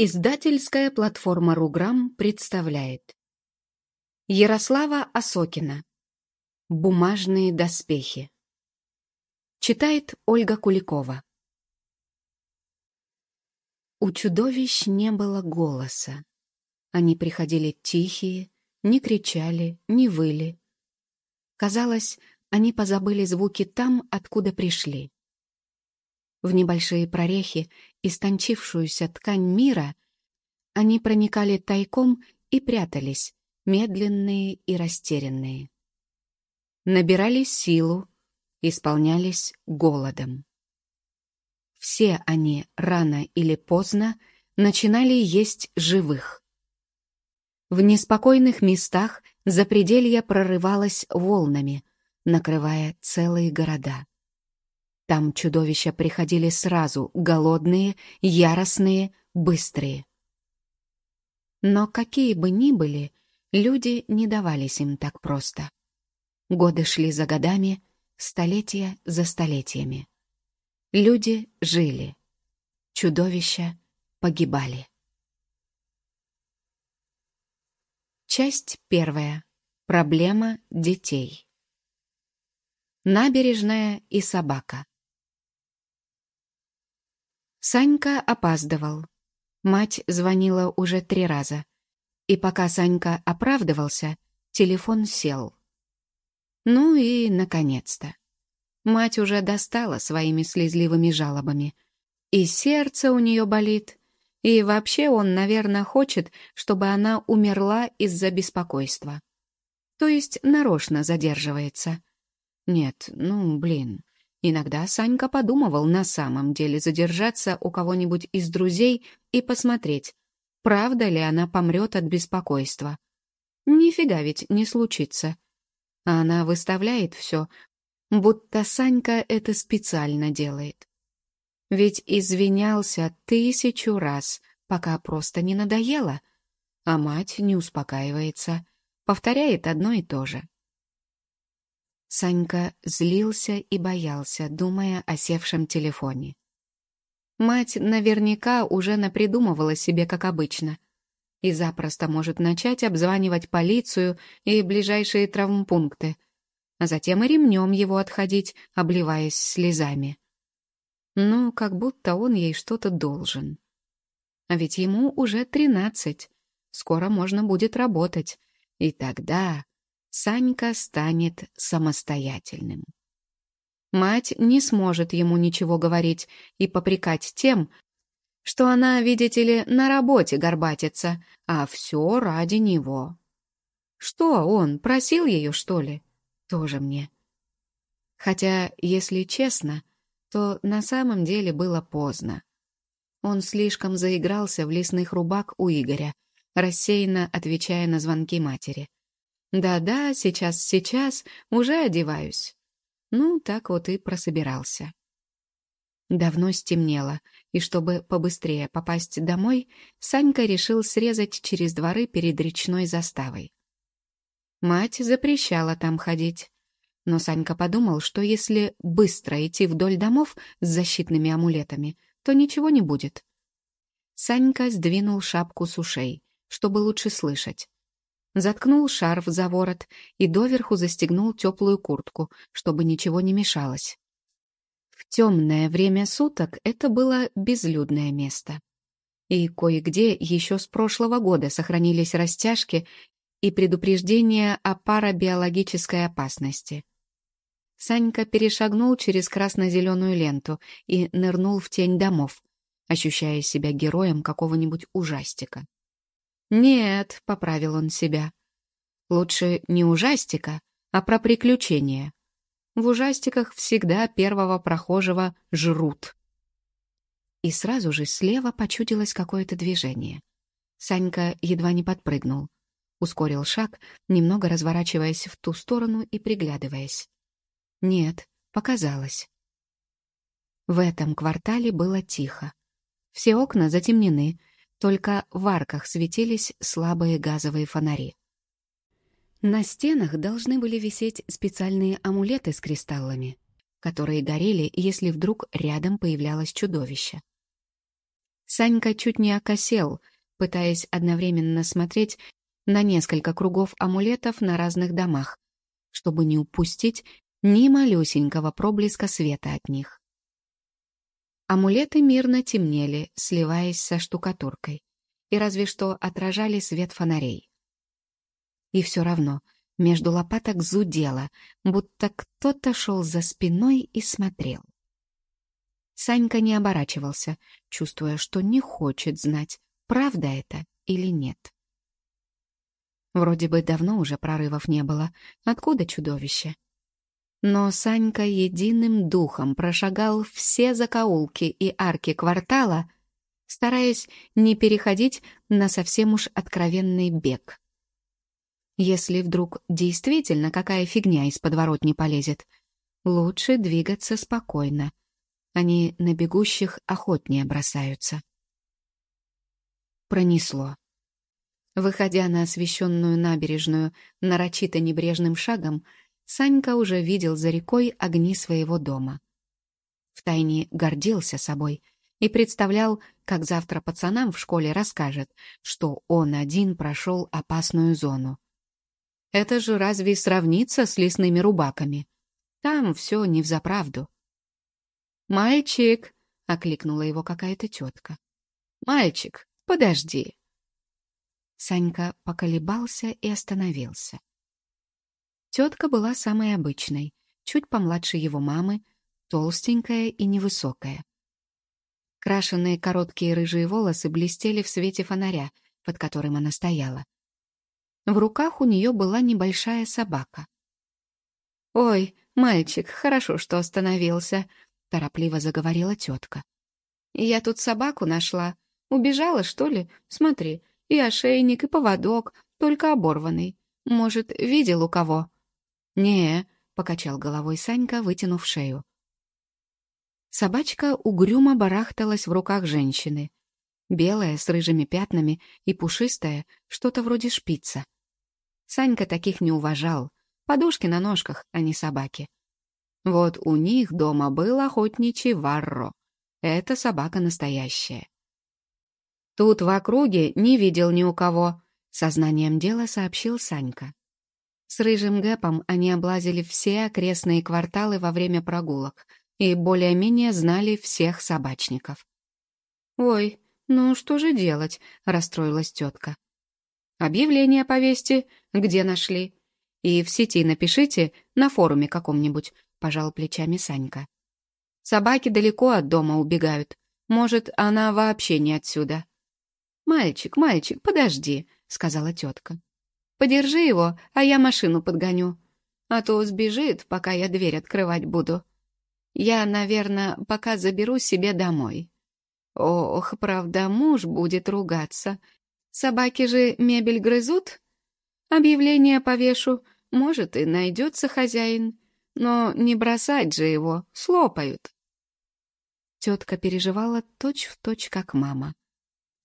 Издательская платформа «Руграм» представляет Ярослава Осокина «Бумажные доспехи» Читает Ольга Куликова У чудовищ не было голоса. Они приходили тихие, не кричали, не выли. Казалось, они позабыли звуки там, откуда пришли. В небольшие прорехи, истончившуюся ткань мира, они проникали тайком и прятались, медленные и растерянные. Набирали силу, исполнялись голодом. Все они рано или поздно начинали есть живых. В неспокойных местах запределье прорывалось волнами, накрывая целые города. Там чудовища приходили сразу, голодные, яростные, быстрые. Но какие бы ни были, люди не давались им так просто. Годы шли за годами, столетия за столетиями. Люди жили, чудовища погибали. Часть первая. Проблема детей. Набережная и собака. Санька опаздывал. Мать звонила уже три раза. И пока Санька оправдывался, телефон сел. Ну и, наконец-то. Мать уже достала своими слезливыми жалобами. И сердце у нее болит. И вообще он, наверное, хочет, чтобы она умерла из-за беспокойства. То есть нарочно задерживается. Нет, ну, блин, Иногда Санька подумывал на самом деле задержаться у кого-нибудь из друзей и посмотреть, правда ли она помрет от беспокойства. Нифига ведь не случится. А она выставляет все, будто Санька это специально делает. Ведь извинялся тысячу раз, пока просто не надоело, а мать не успокаивается, повторяет одно и то же. Санька злился и боялся, думая о севшем телефоне. Мать наверняка уже напридумывала себе, как обычно, и запросто может начать обзванивать полицию и ближайшие травмпункты, а затем и ремнем его отходить, обливаясь слезами. Ну, как будто он ей что-то должен. А ведь ему уже тринадцать, скоро можно будет работать, и тогда Санька станет самостоятельным. Мать не сможет ему ничего говорить и попрекать тем, что она, видите ли, на работе горбатится, а все ради него. Что он, просил ее, что ли? Тоже мне. Хотя, если честно, то на самом деле было поздно. Он слишком заигрался в лесных рубак у Игоря, рассеянно отвечая на звонки матери. Да-да, сейчас, сейчас, уже одеваюсь. Ну, так вот и прособирался. Давно стемнело, и чтобы побыстрее попасть домой, Санька решил срезать через дворы перед речной заставой. Мать запрещала там ходить. Но Санька подумал, что если быстро идти вдоль домов с защитными амулетами, то ничего не будет. Санька сдвинул шапку с ушей, чтобы лучше слышать, заткнул шарф за ворот и доверху застегнул теплую куртку, чтобы ничего не мешалось. В темное время суток это было безлюдное место. И кое-где еще с прошлого года сохранились растяжки и предупреждения о парабиологической опасности. Санька перешагнул через красно-зеленую ленту и нырнул в тень домов, ощущая себя героем какого-нибудь ужастика. «Нет», — поправил он себя. «Лучше не ужастика, а про приключения. В ужастиках всегда первого прохожего жрут». И сразу же слева почудилось какое-то движение. Санька едва не подпрыгнул. Ускорил шаг, немного разворачиваясь в ту сторону и приглядываясь. Нет, показалось. В этом квартале было тихо. Все окна затемнены, только в арках светились слабые газовые фонари. На стенах должны были висеть специальные амулеты с кристаллами, которые горели, если вдруг рядом появлялось чудовище. Санька чуть не окосел, пытаясь одновременно смотреть на несколько кругов амулетов на разных домах, чтобы не упустить ни малюсенького проблеска света от них. Амулеты мирно темнели, сливаясь со штукатуркой, и разве что отражали свет фонарей. И все равно между лопаток зудело, будто кто-то шел за спиной и смотрел. Санька не оборачивался, чувствуя, что не хочет знать, правда это или нет. Вроде бы давно уже прорывов не было. Откуда чудовище? Но Санька единым духом прошагал все закоулки и арки квартала, стараясь не переходить на совсем уж откровенный бег. Если вдруг действительно какая фигня из подворотни полезет, лучше двигаться спокойно. Они на бегущих охотнее бросаются. Пронесло. Выходя на освещенную набережную нарочито небрежным шагом, Санька уже видел за рекой огни своего дома. Втайне гордился собой и представлял, как завтра пацанам в школе расскажет, что он один прошел опасную зону. Это же разве сравнится с лесными рубаками? Там все не взаправду. «Мальчик!» — окликнула его какая-то тетка. «Мальчик, подожди!» Санька поколебался и остановился. Тетка была самой обычной, чуть помладше его мамы, толстенькая и невысокая. Крашенные короткие рыжие волосы блестели в свете фонаря, под которым она стояла. В руках у нее была небольшая собака. «Ой, мальчик, хорошо, что остановился», — торопливо заговорила тетка. «Я тут собаку нашла. Убежала, что ли? Смотри, и ошейник, и поводок, только оборванный. Может, видел у кого?» «Не», — покачал головой Санька, вытянув шею. Собачка угрюмо барахталась в руках женщины. Белая, с рыжими пятнами, и пушистая, что-то вроде шпица. Санька таких не уважал. Подушки на ножках, а не собаки. Вот у них дома был охотничий варро. Это собака настоящая. Тут в округе не видел ни у кого, сознанием дела сообщил Санька. С рыжим гэпом они облазили все окрестные кварталы во время прогулок и более-менее знали всех собачников. «Ой, ну что же делать?» — расстроилась тетка. «Объявление повесьте, где нашли. И в сети напишите, на форуме каком-нибудь», — пожал плечами Санька. «Собаки далеко от дома убегают. Может, она вообще не отсюда». «Мальчик, мальчик, подожди», — сказала тетка. «Подержи его, а я машину подгоню. А то сбежит, пока я дверь открывать буду. Я, наверное, пока заберу себе домой». «Ох, правда, муж будет ругаться. Собаки же мебель грызут? Объявление повешу, может, и найдется хозяин. Но не бросать же его, слопают». Тетка переживала точь-в-точь, точь, как мама.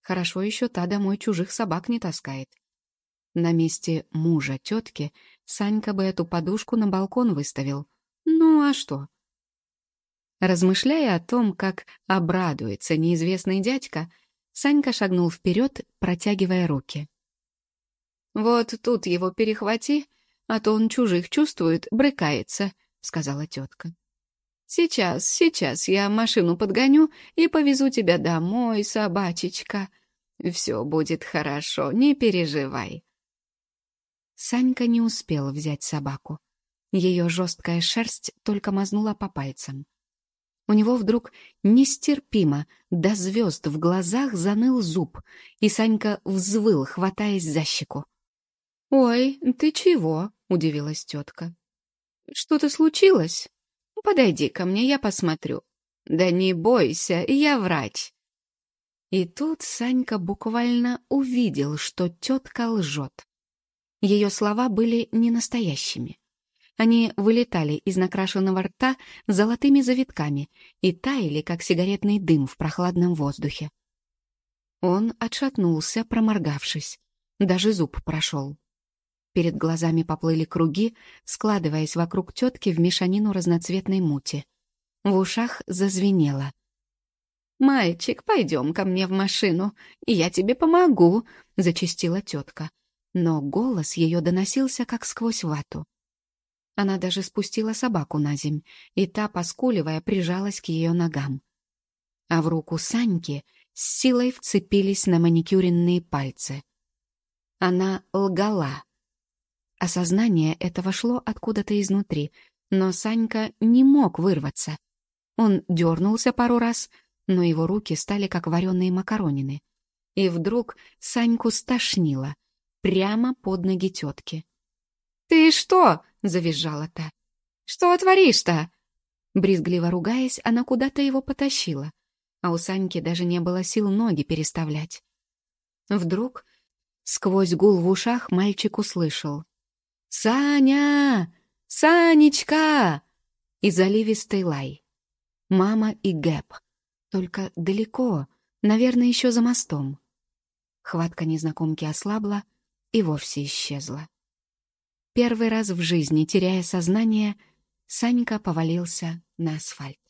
Хорошо еще та домой чужих собак не таскает. На месте мужа тетки Санька бы эту подушку на балкон выставил. Ну а что? Размышляя о том, как обрадуется неизвестный дядька, Санька шагнул вперед, протягивая руки. «Вот тут его перехвати, а то он чужих чувствует, брыкается», — сказала тетка. Сейчас, сейчас я машину подгоню и повезу тебя домой, собачечка. Все будет хорошо, не переживай. Санька не успел взять собаку. Ее жесткая шерсть только мазнула по пальцам. У него вдруг нестерпимо до звезд в глазах заныл зуб, и Санька взвыл, хватаясь за щеку. «Ой, ты чего?» — удивилась тетка. «Что-то случилось?» Подойди ко мне, я посмотрю. Да не бойся, я врач. И тут Санька буквально увидел, что тетка лжет. Ее слова были не настоящими. Они вылетали из накрашенного рта золотыми завитками и таяли, как сигаретный дым в прохладном воздухе. Он отшатнулся, проморгавшись. Даже зуб прошел. Перед глазами поплыли круги, складываясь вокруг тетки в мешанину разноцветной мути. В ушах зазвенело. «Мальчик, пойдем ко мне в машину, и я тебе помогу», — зачастила тетка. Но голос ее доносился, как сквозь вату. Она даже спустила собаку на земь, и та, поскуливая, прижалась к ее ногам. А в руку Саньки с силой вцепились на маникюренные пальцы. Она лгала. Осознание этого шло откуда-то изнутри, но Санька не мог вырваться. Он дернулся пару раз, но его руки стали как вареные макаронины. И вдруг Саньку стошнило, прямо под ноги тетки. «Ты что?» — завизжала та. «Что творишь-то?» Брезгливо ругаясь, она куда-то его потащила, а у Саньки даже не было сил ноги переставлять. Вдруг, сквозь гул в ушах, мальчик услышал. «Саня! Санечка!» и заливистый лай. Мама и Гэб. Только далеко, наверное, еще за мостом. Хватка незнакомки ослабла и вовсе исчезла. Первый раз в жизни, теряя сознание, Санька повалился на асфальт.